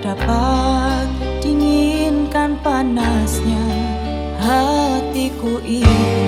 dapat dinginkan panasnya. Hatiku ini